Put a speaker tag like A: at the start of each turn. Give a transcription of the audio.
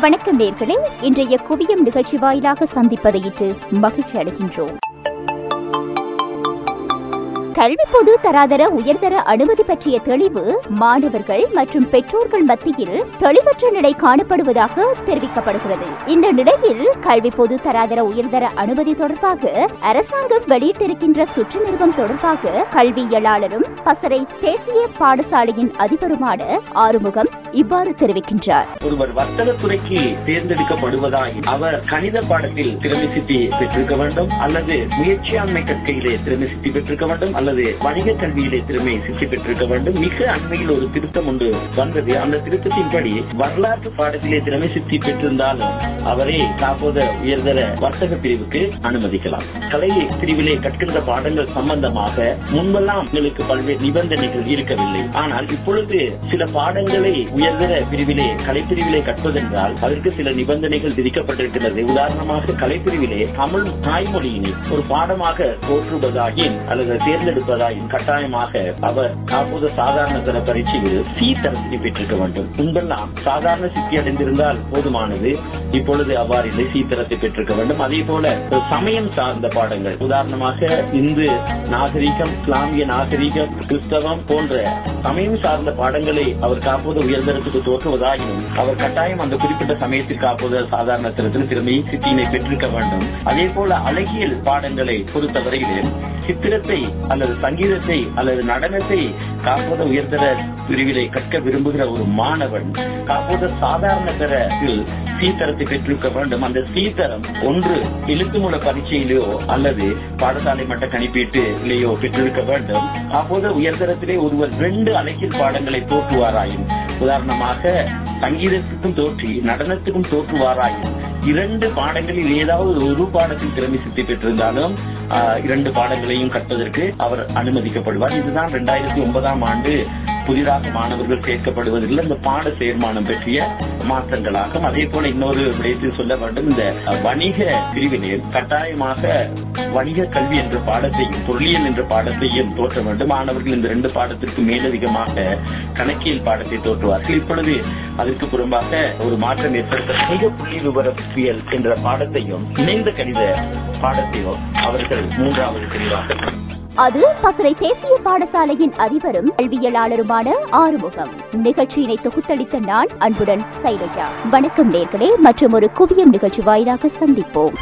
A: வணக்கம் நேர்களே. இன்றைய குவியம் நிகழ்ச்சி வாயிலாக சந்திப்பதையிட்டு மகிழ்ச்சி அடைகின்றோம் கல்வி பொது தராதர உயர்தர அனுமதி பற்றிய தெளிவு மாணவர்கள் மற்றும் பெற்றோர்கள் மத்தியில் தெளிவற்ற நிலை காணப்படுவதாக தெரிவிக்கப்படுகிறது. இந்த நிலையில் கல்வி பொது தராதர உயர்தர அனுமதி தொடர்பாக அரசாங்கம் வெளியிட்டிருக்கின்ற சுற்று நிறுவம் தொடர்பாக கல்வியலாளரும் பசரை தேசிய பாடசாலையின் அதிபருமான ஆறுமுகம் இவ்வாறு தெரிவிக்கின்றார்.
B: ஒருவர் வர்த்தக துறைக்கு தேர்ந்தெடுக்கப்படுவதாய் அவர் கணித பாடத்தில் திறமை சித்தி பெற்றிருக்க வேண்டும் அல்லது முயற்சியாண்மை கற்கையிலே திறமை சித்தி பெற்றிருக்க வேண்டும் அல்லது அல்லது வணிக கல்வியிலே திறமை சித்தி பெற்றிருக்க வேண்டும். மிக அண்மையில் ஒரு திருத்தம் ஒன்று வந்தது. அந்த திருத்தத்தின்படி வரலாற்று பாடத்திலே திறமை சித்தி பெற்றிருந்தாலும் அவரை காப்போத உயர்தர வர்த்தக பிரிவுக்கு அனுமதிக்கலாம். கலை பிரிவிலே கற்கின்ற பாடங்கள் சம்பந்தமாக முன்பெல்லாம் எங்களுக்கு பல்வேறு நிபந்தனைகள் இருக்கவில்லை. ஆனால் இப்பொழுது சில பாடங்களை உயர்தர பிரிவிலே கலைப்பிரிவிலே கற்பதென்றால் அதற்கு சில நிபந்தனைகள் விதிக்கப்பட்டிருக்கிறது. உதாரணமாக கலைப்பிரிவிலே தமிழ் தாய்மொழியினை ஒரு பாடமாக தோற்றுவதாயின் அல்லது தேர்ந்தெடுப்பதாயின் கட்டாயமாக அவர் நாற்பது சாதாரண தர பரீட்சையில் சி தரத்தினை பெற்றிருக்க வேண்டும். முன்பெல்லாம் சாதாரண சித்தி அடைந்திருந்தால் போதுமானது. இப்பொழுது அவ்வாறு இல்லை சி தரத்தை பெற்றிருக்க வேண்டும். அதே போல சமயம் சார்ந்த பாடங்கள். உதாரணமாக இந்து நாகரீகம் இஸ்லாமிய நாகரீகம் கிறிஸ்தவம் போன்ற சமயம் சார்ந்த பாடங்களை அவர் காப்பது உயர்ந்தரத்துக்கு தோற்றுவதாயினும் அவர் கட்டாயம் அந்த குறிப்பிட்ட சமயத்தில் காப்பது சாதாரண தரத்தில் திறமை சித்தியினை பெற்றிருக்க வேண்டும். அதே போல அழகியல் பாடங்களை பொறுத்தவரையிலே சித்திரத்தை அல்லது சங்கீதத்தை அல்லது நடனத்தை காப்போத உயர்தர பிரிவிலை கற்க விரும்புகிற ஒரு மாணவன் காப்போத சாதாரண தரத்தில் சீத்தரத்தை பெற்றிருக்க வேண்டும். அந்த சீத்தரம் ஒன்று எழுத்து மூல பரீட்சையிலோ அல்லது பாடசாலை மட்ட கணிப்பீட்டிலேயோ பெற்றிருக்க வேண்டும். அப்போது உயர்தரத்திலே ஒருவர் ரெண்டு அழகில் பாடங்களை தோற்றுவாராயின். உதாரணமாக சங்கீதத்துக்கும் தோற்றி நடனத்துக்கும் தோற்றுவாராயின். இரண்டு பாடங்களில் ஏதாவது ஒரு பாடத்தில் திறமை சித்தி பெற்றிருந்தாலும் இரண்டு பாடங்களையும் கற்பதற்கு அவர் அனுமதிக்கப்படுவார். இதுதான் இரண்டாயிரத்தி ஒன்பதாம் ஆண்டு புதிதாக மாணவர்கள் சேர்க்கப்படுவதில் இந்த பாட சேர்மானம் பற்றிய மாற்றங்களாகும். அதே போல இன்னொரு விடயத்தில் சொல்ல வேண்டும். இந்த வணிக பிரிவினை கட்டாயமாக வணிக கல்வி என்ற பாடத்தையும் பொருளியல் என்ற பாடத்தையும் தோற்ற வேண்டும். மாணவர்கள் இந்த ரெண்டு பாடத்திற்கு மேலதிகமாக கணக்கியல் பாடத்தை தோற்றுவார்கள். இப்பொழுது அதற்கு புறம்பாக ஒரு மாற்றம் ஏற்படுத்த மிக புள்ளி விவரவியல் என்ற பாடத்தையும் இணைந்த கணித பாடத்தையும் அவர்கள் மூன்றாவது பிரிவாக
A: அது பசறை தேசிய பாடசாலையின் அதிபரும் கல்வியலாளருமான ஆறுமுகம். நிகழ்ச்சியினை தொகுத்தளித்த நான் அன்புடன் சைலஜா வணக்கம் நேர்களே மற்றும் ஒரு குவியம் நிகழ்ச்சி வாயிலாக சந்திப்போம்.